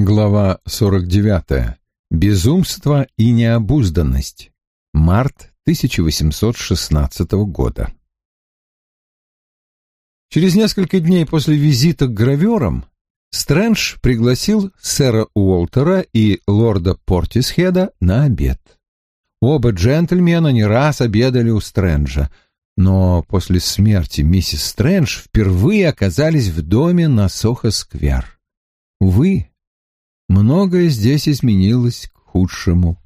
Глава 49. Безумство и необузданность. Март 1816 года. Через несколько дней после визита к граверам Стрэндж пригласил сэра Уолтера и лорда Портисхеда на обед. Оба джентльмена не раз обедали у Стрэнджа, но после смерти миссис Стрэндж впервые оказались в доме на Сохо-сквер. Увы, Многое здесь изменилось к худшему.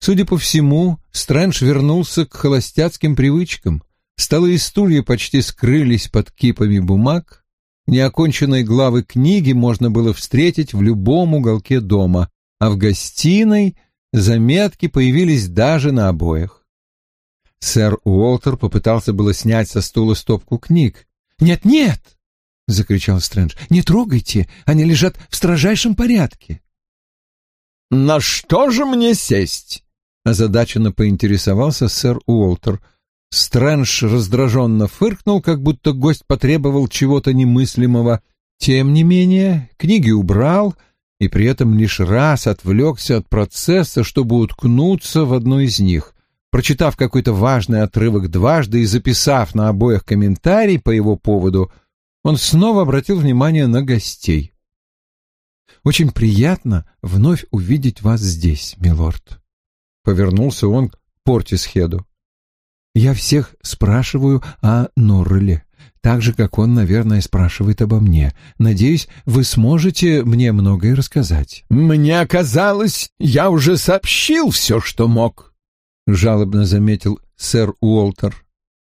Судя по всему, Стрэндж вернулся к холостяцким привычкам. Столы и стулья почти скрылись под кипами бумаг. Неоконченные главы книги можно было встретить в любом уголке дома, а в гостиной заметки появились даже на обоях. Сэр Уолтер попытался было снять со стула стопку книг. «Нет-нет!» — закричал Стрэндж. «Не трогайте, они лежат в строжайшем порядке». «На что же мне сесть?» — озадаченно поинтересовался сэр Уолтер. Стрэндж раздраженно фыркнул, как будто гость потребовал чего-то немыслимого. Тем не менее, книги убрал и при этом лишь раз отвлекся от процесса, чтобы уткнуться в одну из них. Прочитав какой-то важный отрывок дважды и записав на обоих комментарий по его поводу — он снова обратил внимание на гостей. «Очень приятно вновь увидеть вас здесь, милорд», — повернулся он к Портисхеду. «Я всех спрашиваю о Норреле, так же, как он, наверное, спрашивает обо мне. Надеюсь, вы сможете мне многое рассказать». «Мне казалось, я уже сообщил все, что мог», — жалобно заметил сэр Уолтер.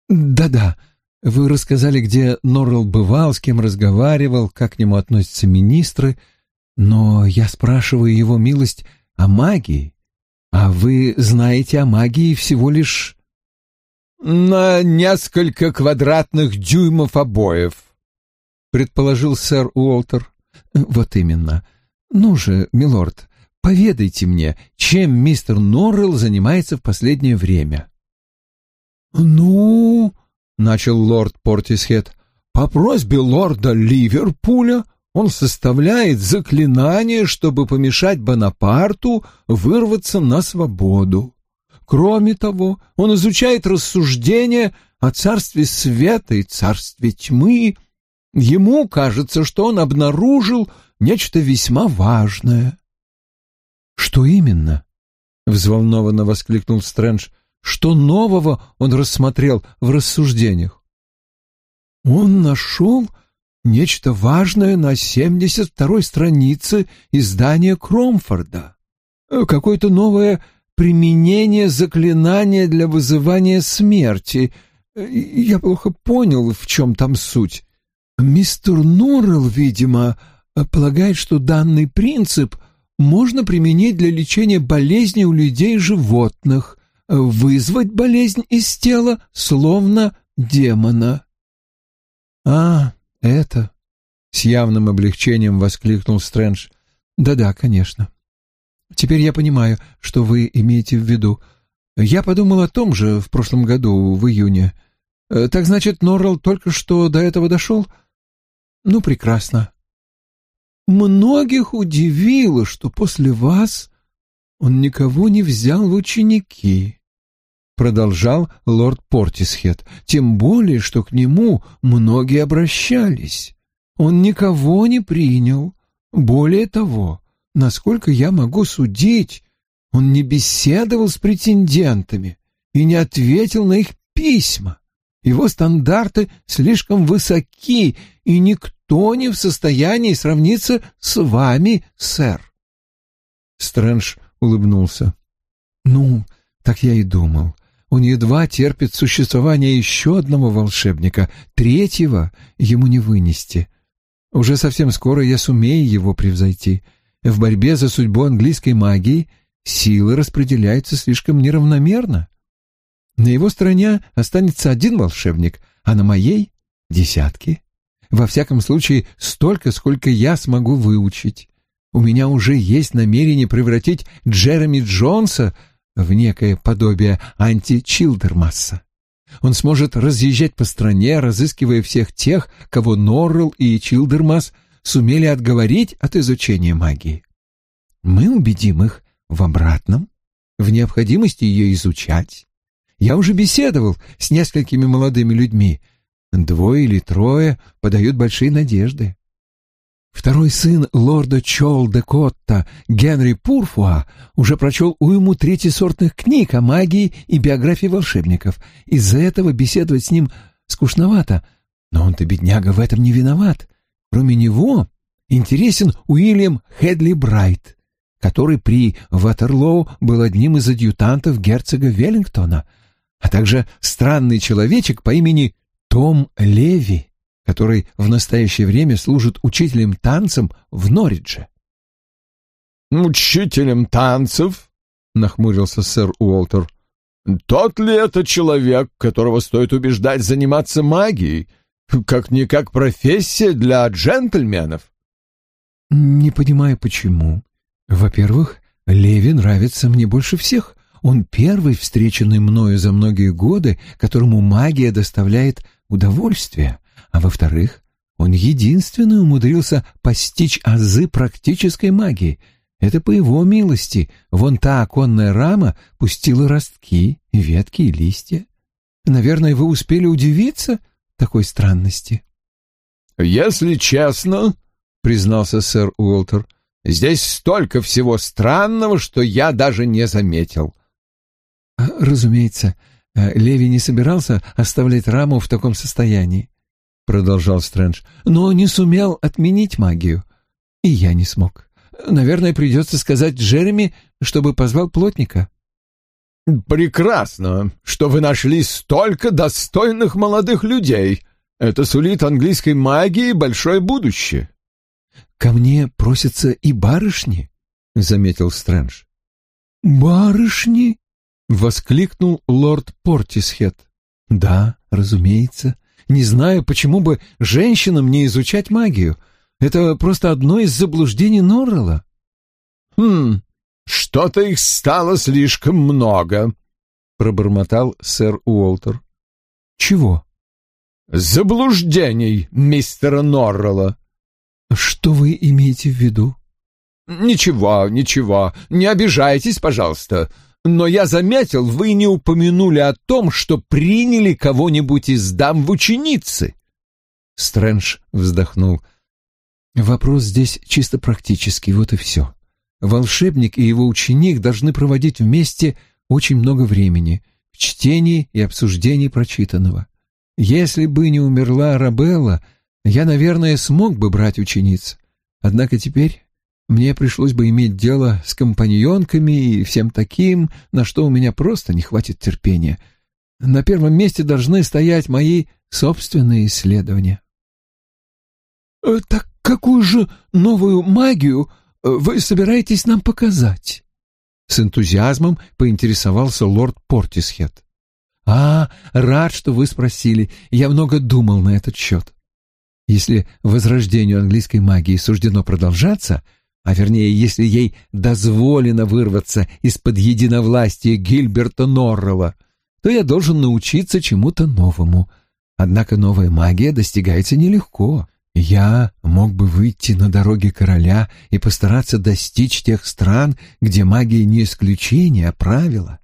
«Да-да», вы рассказали, где Норрелл бывал, с кем разговаривал, как к нему относятся министры, но я спрашиваю его милость о магии, а вы знаете о магии всего лишь... «На несколько квадратных дюймов обоев», — предположил сэр Уолтер. «Вот именно. Ну же, милорд, поведайте мне, чем мистер Норрелл занимается в последнее время?» «Ну...» — начал лорд Портисхед, — «по просьбе лорда Ливерпуля он составляет заклинание, чтобы помешать Бонапарту вырваться на свободу. Кроме того, он изучает рассуждения о царстве света и царстве тьмы. Ему кажется, что он обнаружил нечто весьма важное». «Что именно?» — взволнованно воскликнул Стрэндж. Что нового он рассмотрел в рассуждениях? Он нашел нечто важное на 72-й странице издания Кромфорда. Какое-то новое применение заклинания для вызывания смерти. Я плохо понял, в чем там суть. Мистер Норрелл, видимо, полагает, что данный принцип можно применить для лечения болезней у людей и животных — вызвать болезнь из тела, словно демона. «А, это...» — с явным облегчением воскликнул Стрэндж. «Да-да, конечно. Теперь я понимаю, что вы имеете в виду. Я подумал о том же в прошлом году, в июне. Э, так значит, Норрелл только что до этого дошел? Ну, прекрасно. Многих удивило, что после вас он никого не взял в ученики, — продолжал лорд Портисхед, — тем более, что к нему многие обращались. Он никого не принял. Более того, насколько я могу судить, он не беседовал с претендентами и не ответил на их письма. Его стандарты слишком высоки, и никто не в состоянии сравниться с вами, сэр. Стрэндж улыбнулся. «Ну, так я и думал. Он едва терпит существование еще одного волшебника, третьего ему не вынести. Уже совсем скоро я сумею его превзойти. В борьбе за судьбу английской магии силы распределяются слишком неравномерно. На его стороне останется один волшебник, а на моей — десятки. Во всяком случае, столько, сколько я смогу выучить. У меня уже есть намерение превратить Джереми Джонса в некое подобие анти-Чилдермасса. Он сможет разъезжать по стране, разыскивая всех тех, кого Норрелл и Чилдермасс сумели отговорить от изучения магии. Мы убедим их в обратном, в необходимости ее изучать. Я уже беседовал с несколькими молодыми людьми. Двое или трое подают большие надежды. Второй сын лорда Чол де Котта, Генри Пурфуа, уже прочел уйму третьесортных книг о магии и биографии волшебников. Из-за этого беседовать с ним скучновато, но он-то, бедняга, в этом не виноват. Кроме него интересен Уильям Хедли Брайт, который при Ватерлоу был одним из адъютантов герцога Веллингтона, а также странный человечек по имени Том Леви который в настоящее время служит учителем танцем в Норридже. «Учителем танцев?» — нахмурился сэр Уолтер. «Тот ли это человек, которого стоит убеждать заниматься магией? Как-никак профессия для джентльменов?» «Не понимаю, почему. Во-первых, Леви нравится мне больше всех. Он первый, встреченный мною за многие годы, которому магия доставляет удовольствие а во-вторых, он единственный умудрился постичь азы практической магии. Это по его милости. Вон та оконная рама пустила ростки, ветки и листья. Наверное, вы успели удивиться такой странности. «Если честно, — признался сэр Уолтер, — здесь столько всего странного, что я даже не заметил». А, «Разумеется, э, Леви не собирался оставлять раму в таком состоянии. — продолжал Стрэндж, — «но не сумел отменить магию. И я не смог. Наверное, придется сказать Джереми, чтобы позвал плотника». «Прекрасно, что вы нашли столько достойных молодых людей. Это сулит английской магии большое будущее». «Ко мне просятся и барышни», — заметил Стрэндж. «Барышни?» — воскликнул лорд Портисхед. «Да, разумеется не знаю, почему бы женщинам не изучать магию. Это просто одно из заблуждений Норрелла. «Хм, что-то их стало слишком много», — пробормотал сэр Уолтер. «Чего?» «Заблуждений мистера Норрелла». «Что вы имеете в виду?» «Ничего, ничего, не обижайтесь, пожалуйста но я заметил, вы не упомянули о том, что приняли кого-нибудь из дам в ученицы. Стрэндж вздохнул. Вопрос здесь чисто практический, вот и все. Волшебник и его ученик должны проводить вместе очень много времени в чтении и обсуждении прочитанного. Если бы не умерла Арабелла, я, наверное, смог бы брать учениц. Однако теперь мне пришлось бы иметь дело с компаньонками и всем таким, на что у меня просто не хватит терпения. На первом месте должны стоять мои собственные исследования. Э, «Так какую же новую магию э, вы собираетесь нам показать?» С энтузиазмом поинтересовался лорд Портисхед. «А, рад, что вы спросили. Я много думал на этот счет. Если возрождению английской магии суждено продолжаться, а вернее, если ей дозволено вырваться из-под единовластия Гильберта Норрелла, то я должен научиться чему-то новому. Однако новая магия достигается нелегко. Я мог бы выйти на дороги короля и постараться достичь тех стран, где магия не исключение, а правило.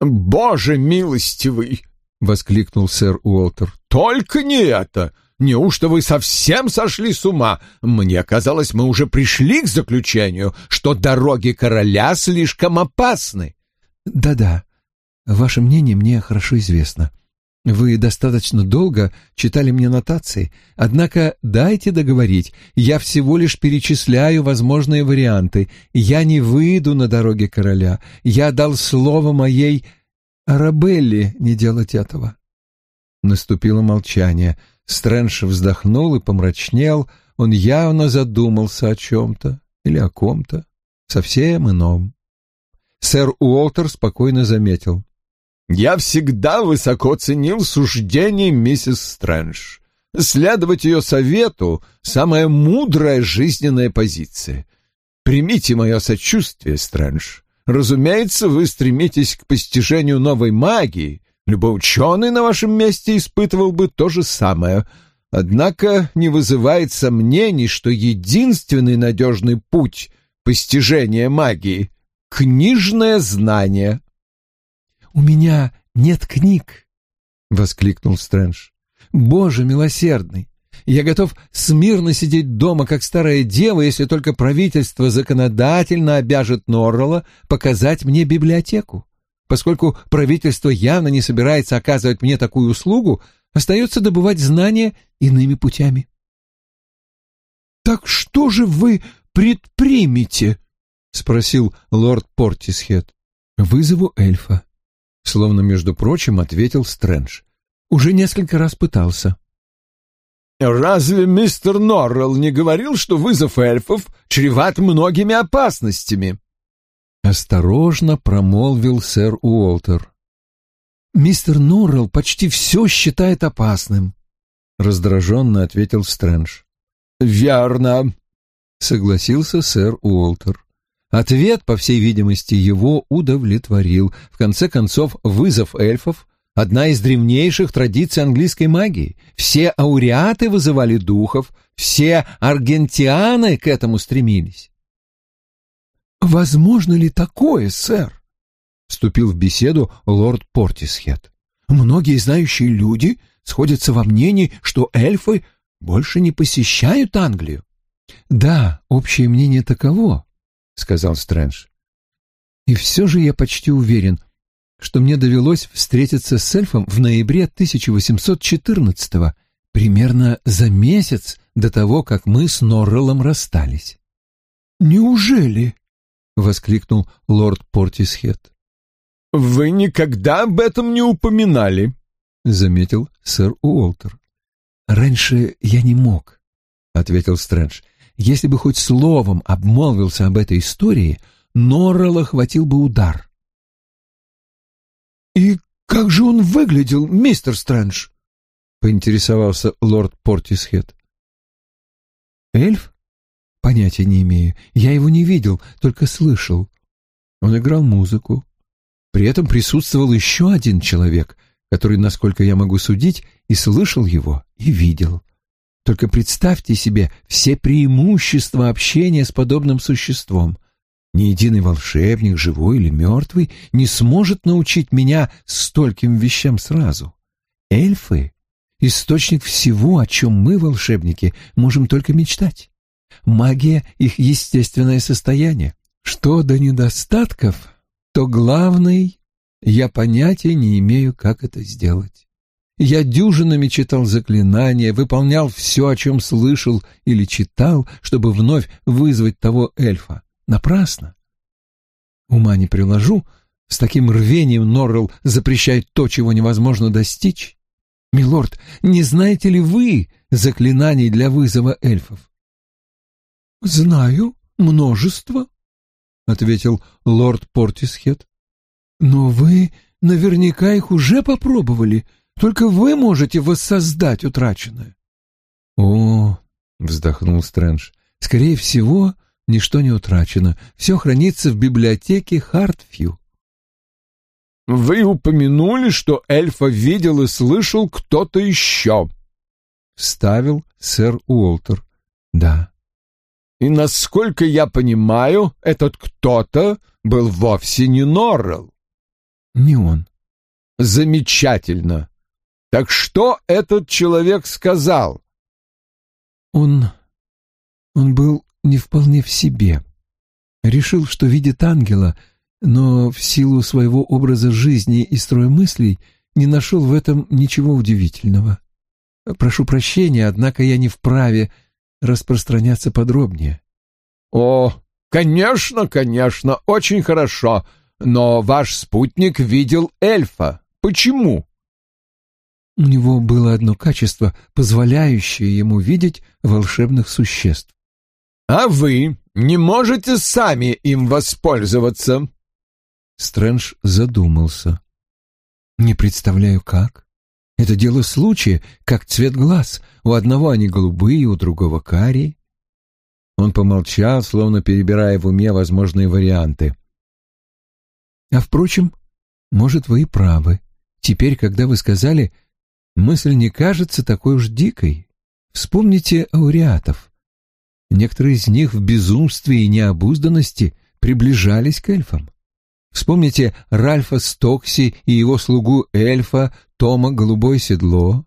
«Боже милостивый!» — воскликнул сэр Уолтер. «Только не это! Неужто вы совсем сошли с ума? Мне казалось, мы уже пришли к заключению, что дороги короля слишком опасны. Да-да, ваше мнение мне хорошо известно. Вы достаточно долго читали мне нотации, однако дайте договорить, я всего лишь перечисляю возможные варианты. Я не выйду на дороги короля. Я дал слово моей Арабелле не делать этого. Наступило молчание. Стрэндж вздохнул и помрачнел. Он явно задумался о чем-то или о ком-то совсем ином. Сэр Уолтер спокойно заметил. «Я всегда высоко ценил суждение миссис Стрэндж. Следовать ее совету — самая мудрая жизненная позиция. Примите мое сочувствие, Стрэндж. Разумеется, вы стремитесь к постижению новой магии, Любой ученый на вашем месте испытывал бы то же самое. Однако не вызывает сомнений, что единственный надежный путь постижения магии — книжное знание. «У меня нет книг», — воскликнул Стрэндж. «Боже милосердный! Я готов смирно сидеть дома, как старая дева, если только правительство законодательно обяжет Норрелла показать мне библиотеку. Поскольку правительство явно не собирается оказывать мне такую услугу, остается добывать знания иными путями. «Так что же вы предпримете?» — спросил лорд Портисхед. «Вызову эльфа», — словно, между прочим, ответил Стрэндж. «Уже несколько раз пытался». «Разве мистер Норрелл не говорил, что вызов эльфов чреват многими опасностями?» Осторожно промолвил сэр Уолтер. «Мистер Норрелл почти все считает опасным», — раздраженно ответил Стрэндж. «Верно», — согласился сэр Уолтер. Ответ, по всей видимости, его удовлетворил. В конце концов, вызов эльфов — одна из древнейших традиций английской магии. Все ауреаты вызывали духов, все аргентианы к этому стремились. «Возможно ли такое, сэр?» — вступил в беседу лорд Портисхед. «Многие знающие люди сходятся во мнении, что эльфы больше не посещают Англию». «Да, общее мнение таково», — сказал Стрэндж. «И все же я почти уверен, что мне довелось встретиться с эльфом в ноябре 1814-го, примерно за месяц до того, как мы с Норреллом расстались». «Неужели?» Воскликнул лорд Портисхед. «Вы никогда об этом не упоминали», — заметил сэр Уолтер. «Раньше я не мог», — ответил Стрэндж. «Если бы хоть словом обмолвился об этой истории, Норрелла хватил бы удар». «И как же он выглядел, мистер Стрэндж?» — поинтересовался лорд Портисхед. «Эльф?» Понятия не имею. Я его не видел, только слышал. Он играл музыку. При этом присутствовал еще один человек, который, насколько я могу судить, и слышал его, и видел. Только представьте себе все преимущества общения с подобным существом. Ни единый волшебник, живой или мертвый, не сможет научить меня стольким вещам сразу. Эльфы — источник всего, о чем мы, волшебники, можем только мечтать. Магия — их естественное состояние. Что до недостатков, то главный — я понятия не имею, как это сделать. Я дюжинами читал заклинания, выполнял все, о чем слышал или читал, чтобы вновь вызвать того эльфа. Напрасно. Ума не приложу, с таким рвением Норрелл запрещает то, чего невозможно достичь. Милорд, не знаете ли вы заклинаний для вызова эльфов? — Знаю, множество, — ответил лорд Портисхед. — Но вы наверняка их уже попробовали, только вы можете воссоздать утраченное. — О, — вздохнул Стрэндж, — скорее всего, ничто не утрачено, все хранится в библиотеке Хартфью. — Вы упомянули, что эльфа видел и слышал кто-то еще, — вставил сэр Уолтер. — Да. И, насколько я понимаю, этот кто-то был вовсе не Норрелл. Не он. Замечательно. Так что этот человек сказал? Он... он был не вполне в себе. Решил, что видит ангела, но в силу своего образа жизни и строя мыслей не нашел в этом ничего удивительного. Прошу прощения, однако я не вправе распространяться подробнее. О, конечно, конечно, очень хорошо, но ваш спутник видел эльфа. Почему? У него было одно качество, позволяющее ему видеть волшебных существ. А вы не можете сами им воспользоваться? Стрэндж задумался. Не представляю, как. Это дело случая, как цвет глаз. У одного они голубые, у другого карие. Он помолчал, словно перебирая в уме возможные варианты. «А впрочем, может, вы и правы. Теперь, когда вы сказали, мысль не кажется такой уж дикой. Вспомните ауреатов. Некоторые из них в безумстве и необузданности приближались к эльфам. Вспомните Ральфа Стокси и его слугу эльфа Тома Голубое Седло.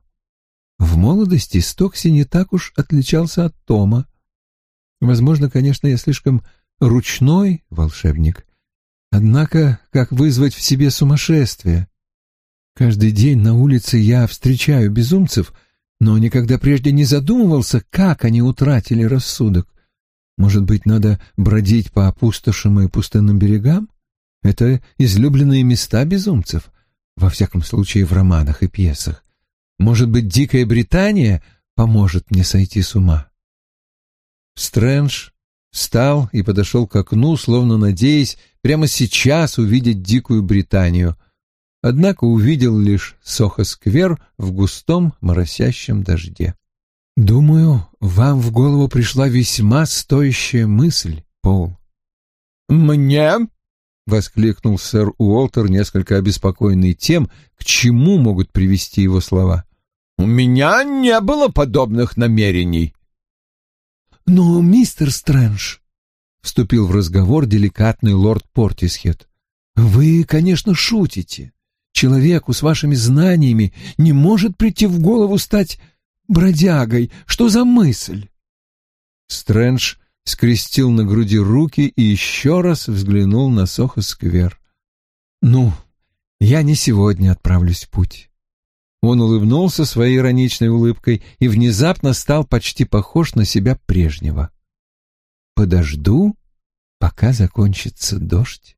В молодости Стокси не так уж отличался от Тома. Возможно, конечно, я слишком ручной волшебник. Однако, как вызвать в себе сумасшествие? Каждый день на улице я встречаю безумцев, но никогда прежде не задумывался, как они утратили рассудок. Может быть, надо бродить по опустошам и пустынным берегам? Это излюбленные места безумцев, во всяком случае в романах и пьесах. Может быть, Дикая Британия поможет мне сойти с ума? Стрэндж встал и подошел к окну, словно надеясь прямо сейчас увидеть Дикую Британию, однако увидел лишь Сохо-сквер в густом моросящем дожде. «Думаю, вам в голову пришла весьма стоящая мысль, Пол». «Мне?» — воскликнул сэр Уолтер, несколько обеспокоенный тем, к чему могут привести его слова. «У меня не было подобных намерений». «Но, мистер Стрэндж», — вступил в разговор деликатный лорд Портисхед, — «вы, конечно, шутите. Человеку с вашими знаниями не может прийти в голову стать бродягой. Что за мысль?» Стрэндж скрестил на груди руки и еще раз взглянул на Сохо-сквер. «Ну, я не сегодня отправлюсь в путь». Он улыбнулся своей ироничной улыбкой и внезапно стал почти похож на себя прежнего. «Подожду, пока закончится дождь».